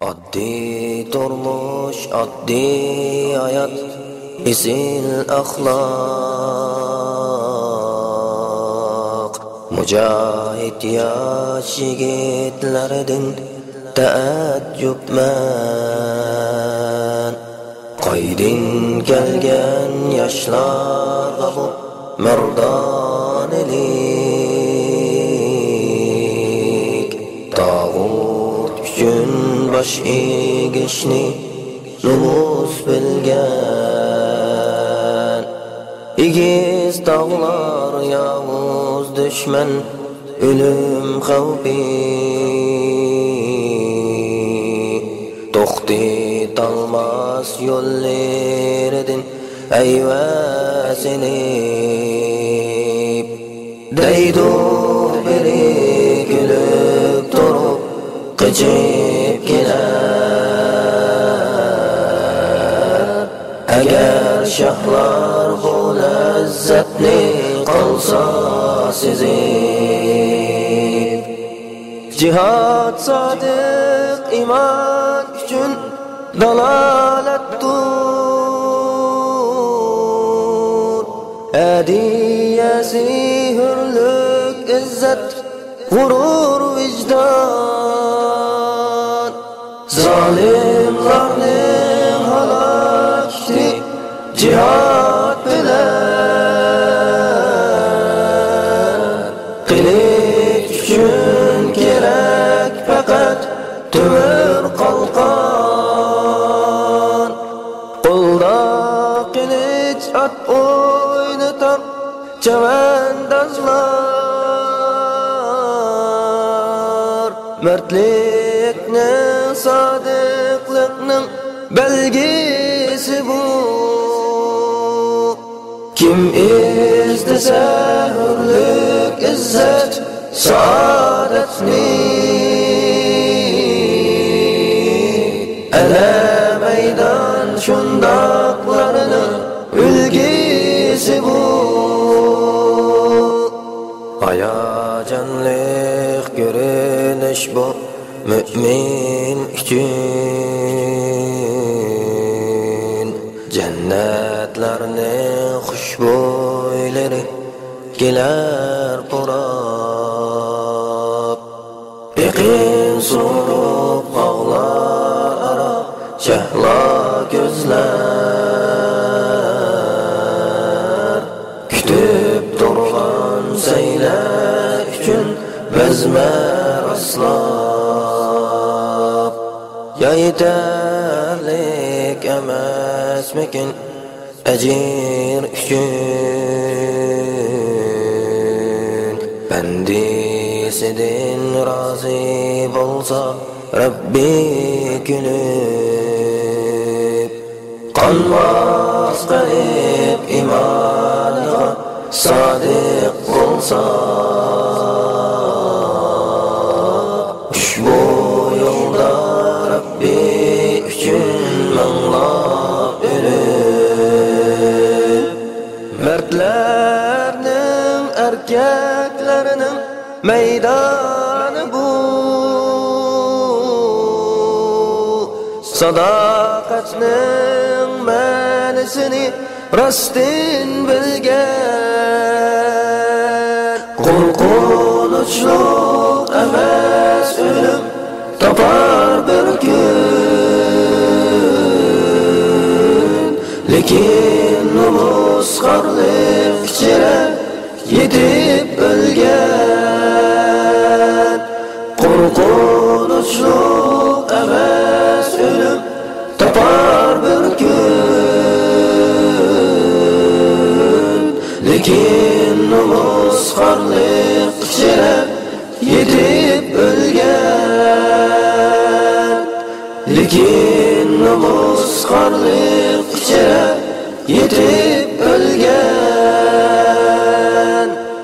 Oddiy turmush, oddiy hayot, izil axloq. Mujohid yosh yigitlardan ta'ajjubman. Qoydin kelgan yoshlarga bu mardonelik. Baş egishni numus bilgan. Egiz tog'lar yovuz dushman o'lim xavfi to'xtit olmas yo'llaridan ayvasilib deydu biri kulib turib qichib agar shahlar bu lazzatni qolsa sezib jihad sodiq iymon uchun dalolatdur hadiyasi hurlik izzat g'urur qilich uchun kerak faqat temir qalqon qo'lda qilich at o'ynatar chavandozlar. Mardlikni sodiqlikning belgisi bu. Kim istasa hurlik izzat saodatni ana maydon shundoqlarini ulgisi bu. Hayajonli ko'rinish bu mo'min uchun jannatlarning xushbo'ylari kelar purab Yaqin so'rib qog'lar aro shahlo ko'zlar kutib turgan saylar uchun bazma raslab ya yetarlik emasmikin ajir uchun bandisidan rozi bo'lsa Rabbi kulib qonmas qalb imoniga sodiq bo'lsa ushbu yo'lda Rabbi uchun manglab o'lib mardlarning erkaklarining maydoni bu. Sadoqatning ma'nisini rostin bilgan qo'rqinchli emas o'lim topar bir kun lekin nomusxorlik ichra yetib o'lgan qo'rqinchli emas o'lim topar bir kun lekin nomusxorlik ichra yetib o'lgan lekin nomusxorlik ichra yetib o'lgan